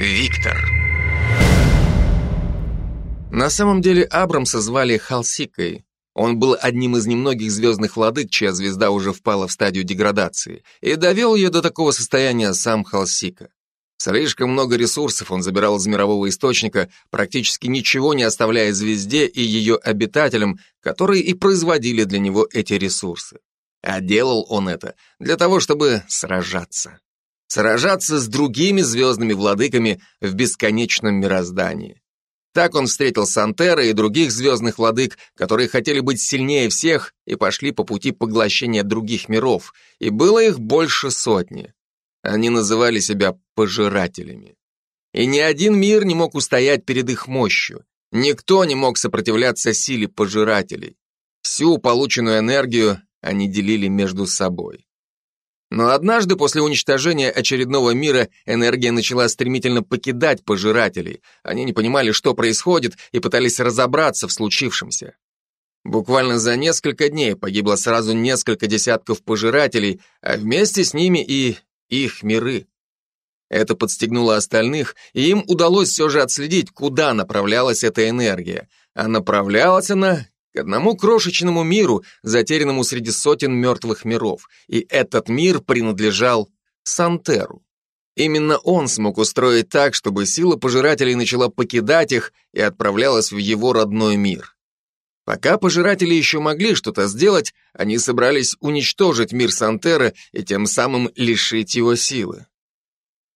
Виктор. На самом деле Абрамса звали Халсикой. Он был одним из немногих звездных владык, чья звезда уже впала в стадию деградации, и довел ее до такого состояния сам Халсика. Слишком много ресурсов он забирал из мирового источника, практически ничего не оставляя звезде и ее обитателям, которые и производили для него эти ресурсы. А делал он это для того, чтобы сражаться сражаться с другими звездными владыками в бесконечном мироздании. Так он встретил Сантера и других звездных владык, которые хотели быть сильнее всех и пошли по пути поглощения других миров, и было их больше сотни. Они называли себя пожирателями. И ни один мир не мог устоять перед их мощью. Никто не мог сопротивляться силе пожирателей. Всю полученную энергию они делили между собой. Но однажды после уничтожения очередного мира энергия начала стремительно покидать пожирателей. Они не понимали, что происходит, и пытались разобраться в случившемся. Буквально за несколько дней погибло сразу несколько десятков пожирателей, а вместе с ними и их миры. Это подстегнуло остальных, и им удалось все же отследить, куда направлялась эта энергия. А направлялась она к одному крошечному миру, затерянному среди сотен мертвых миров, и этот мир принадлежал Сантеру. Именно он смог устроить так, чтобы сила пожирателей начала покидать их и отправлялась в его родной мир. Пока пожиратели еще могли что-то сделать, они собрались уничтожить мир Сантера и тем самым лишить его силы.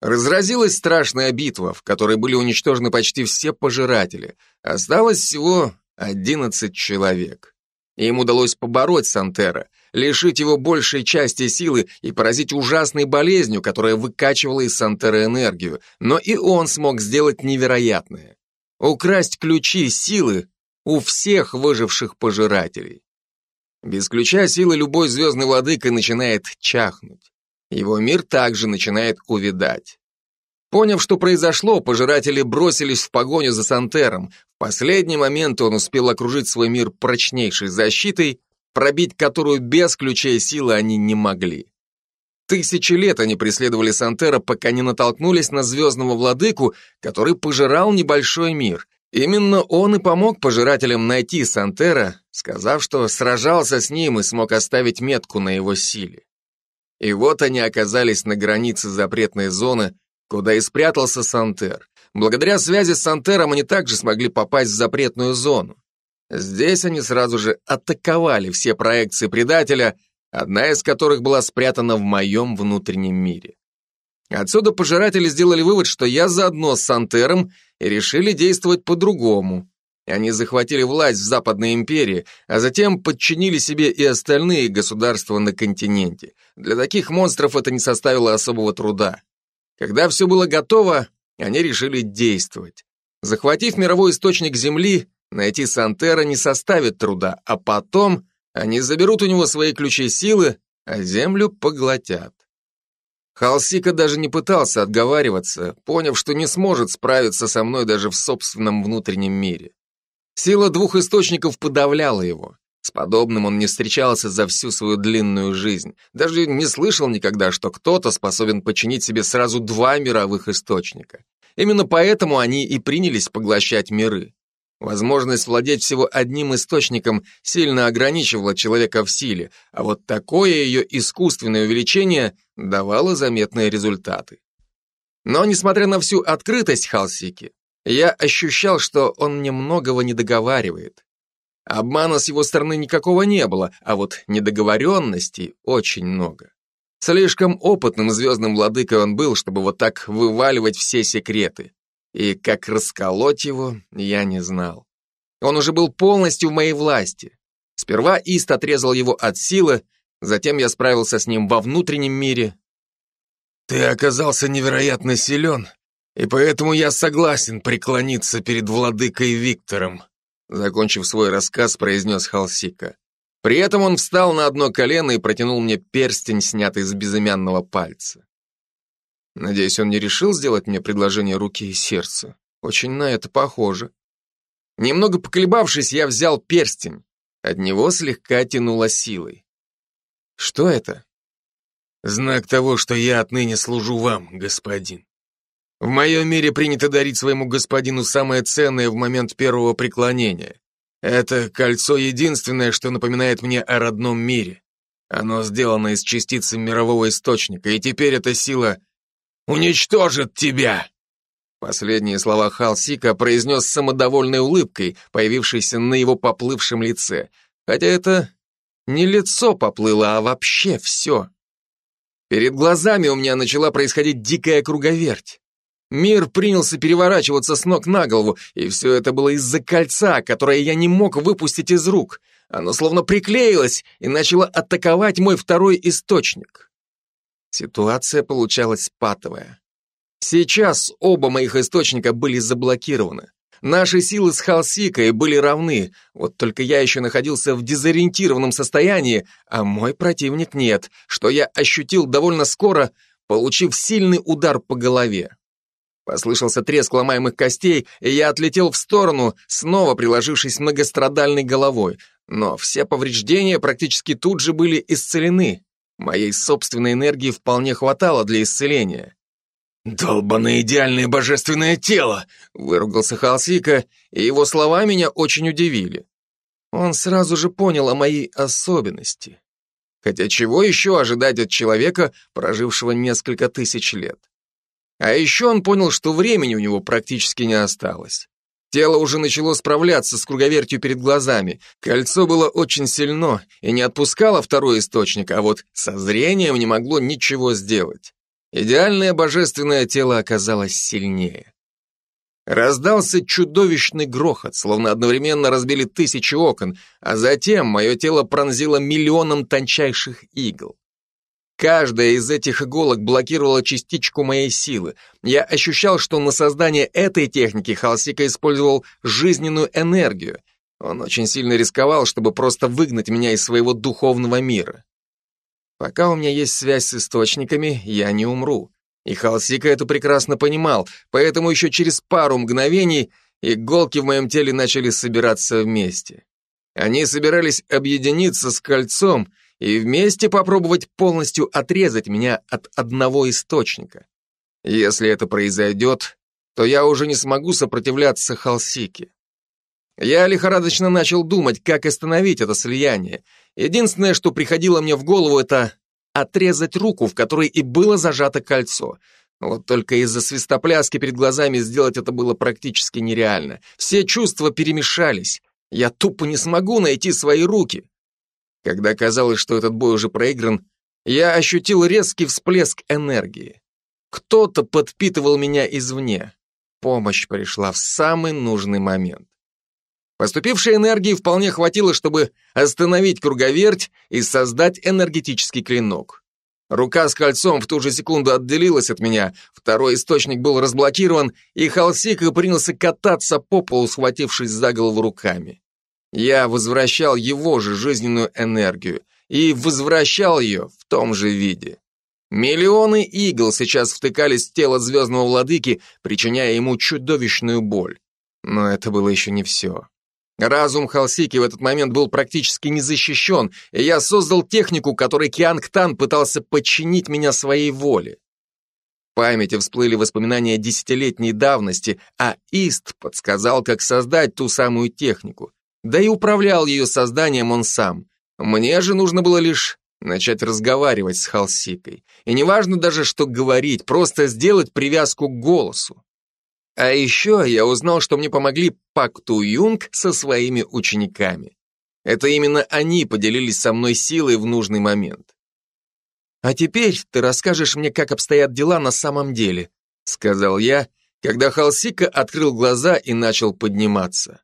Разразилась страшная битва, в которой были уничтожены почти все пожиратели. Осталось всего 11 человек. Им удалось побороть Сантера, лишить его большей части силы и поразить ужасной болезнью, которая выкачивала из Сантера энергию, но и он смог сделать невероятное. Украсть ключи силы у всех выживших пожирателей. Без ключа силы любой звездный владыка начинает чахнуть. Его мир также начинает увядать. Поняв, что произошло, пожиратели бросились в погоню за Сантером. В последний момент он успел окружить свой мир прочнейшей защитой, пробить которую без ключей силы они не могли. Тысячи лет они преследовали Сантера, пока не натолкнулись на звездного владыку, который пожирал небольшой мир. Именно он и помог пожирателям найти Сантера, сказав, что сражался с ним и смог оставить метку на его силе. И вот они оказались на границе запретной зоны, куда и спрятался Сантер. Благодаря связи с Сантером они также смогли попасть в запретную зону. Здесь они сразу же атаковали все проекции предателя, одна из которых была спрятана в моем внутреннем мире. Отсюда пожиратели сделали вывод, что я заодно с Сантером и решили действовать по-другому. Они захватили власть в Западной империи, а затем подчинили себе и остальные государства на континенте. Для таких монстров это не составило особого труда. Когда все было готово, они решили действовать. Захватив мировой источник Земли, найти Сантера не составит труда, а потом они заберут у него свои ключи силы, а Землю поглотят. Халсика даже не пытался отговариваться, поняв, что не сможет справиться со мной даже в собственном внутреннем мире. Сила двух источников подавляла его. С подобным он не встречался за всю свою длинную жизнь. Даже не слышал никогда, что кто-то способен починить себе сразу два мировых источника. Именно поэтому они и принялись поглощать миры. Возможность владеть всего одним источником сильно ограничивала человека в силе, а вот такое ее искусственное увеличение давало заметные результаты. Но, несмотря на всю открытость Халсики, я ощущал, что он мне многого не договаривает. Обмана с его стороны никакого не было, а вот недоговоренностей очень много. Слишком опытным звездным владыкой он был, чтобы вот так вываливать все секреты. И как расколоть его, я не знал. Он уже был полностью в моей власти. Сперва Ист отрезал его от силы, затем я справился с ним во внутреннем мире. «Ты оказался невероятно силен, и поэтому я согласен преклониться перед владыкой Виктором», Закончив свой рассказ, произнес Халсика. При этом он встал на одно колено и протянул мне перстень, снятый с безымянного пальца. Надеюсь, он не решил сделать мне предложение руки и сердца. Очень на это похоже. Немного поколебавшись, я взял перстень. От него слегка тянуло силой. Что это? Знак того, что я отныне служу вам, господин. В моем мире принято дарить своему господину самое ценное в момент первого преклонения. Это кольцо единственное, что напоминает мне о родном мире. Оно сделано из частицы мирового источника, и теперь эта сила уничтожит тебя!» Последние слова Халсика произнес с самодовольной улыбкой, появившейся на его поплывшем лице. Хотя это не лицо поплыло, а вообще все. Перед глазами у меня начала происходить дикая круговерть. Мир принялся переворачиваться с ног на голову, и все это было из-за кольца, которое я не мог выпустить из рук. Оно словно приклеилось и начало атаковать мой второй источник. Ситуация получалась патовая. Сейчас оба моих источника были заблокированы. Наши силы с Халсикой были равны, вот только я еще находился в дезориентированном состоянии, а мой противник нет, что я ощутил довольно скоро, получив сильный удар по голове. Послышался треск ломаемых костей, и я отлетел в сторону, снова приложившись многострадальной головой. Но все повреждения практически тут же были исцелены. Моей собственной энергии вполне хватало для исцеления. «Долбанное идеальное божественное тело!» — выругался Халсика, и его слова меня очень удивили. Он сразу же понял о моей особенности. Хотя чего еще ожидать от человека, прожившего несколько тысяч лет? А еще он понял, что времени у него практически не осталось. Тело уже начало справляться с круговертью перед глазами. Кольцо было очень сильно и не отпускало второй источник, а вот со зрением не могло ничего сделать. Идеальное божественное тело оказалось сильнее. Раздался чудовищный грохот, словно одновременно разбили тысячи окон, а затем мое тело пронзило миллионом тончайших игл. Каждая из этих иголок блокировала частичку моей силы. Я ощущал, что на создание этой техники Халсика использовал жизненную энергию. Он очень сильно рисковал, чтобы просто выгнать меня из своего духовного мира. Пока у меня есть связь с источниками, я не умру. И Халсика это прекрасно понимал, поэтому еще через пару мгновений иголки в моем теле начали собираться вместе. Они собирались объединиться с кольцом и вместе попробовать полностью отрезать меня от одного источника. Если это произойдет, то я уже не смогу сопротивляться Халсике. Я лихорадочно начал думать, как остановить это слияние, Единственное, что приходило мне в голову, это отрезать руку, в которой и было зажато кольцо. Вот только из-за свистопляски перед глазами сделать это было практически нереально. Все чувства перемешались. Я тупо не смогу найти свои руки. Когда казалось, что этот бой уже проигран, я ощутил резкий всплеск энергии. Кто-то подпитывал меня извне. Помощь пришла в самый нужный момент. Поступившей энергии вполне хватило, чтобы остановить круговерть и создать энергетический клинок. Рука с кольцом в ту же секунду отделилась от меня, второй источник был разблокирован, и Халсика принялся кататься по полу, схватившись за голову руками. Я возвращал его же жизненную энергию и возвращал ее в том же виде. Миллионы игл сейчас втыкались в тело звездного владыки, причиняя ему чудовищную боль. Но это было еще не все. Разум Халсики в этот момент был практически не защищен, и я создал технику, которой Кианг Тан пытался подчинить меня своей воле. В памяти всплыли воспоминания десятилетней давности, а Ист подсказал, как создать ту самую технику. Да и управлял ее созданием он сам. Мне же нужно было лишь начать разговаривать с Халсикой. И неважно даже, что говорить, просто сделать привязку к голосу. А еще я узнал, что мне помогли Пак Ту Юнг со своими учениками. Это именно они поделились со мной силой в нужный момент. «А теперь ты расскажешь мне, как обстоят дела на самом деле», сказал я, когда Халсика открыл глаза и начал подниматься.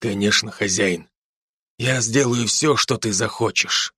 «Конечно, хозяин. Я сделаю все, что ты захочешь».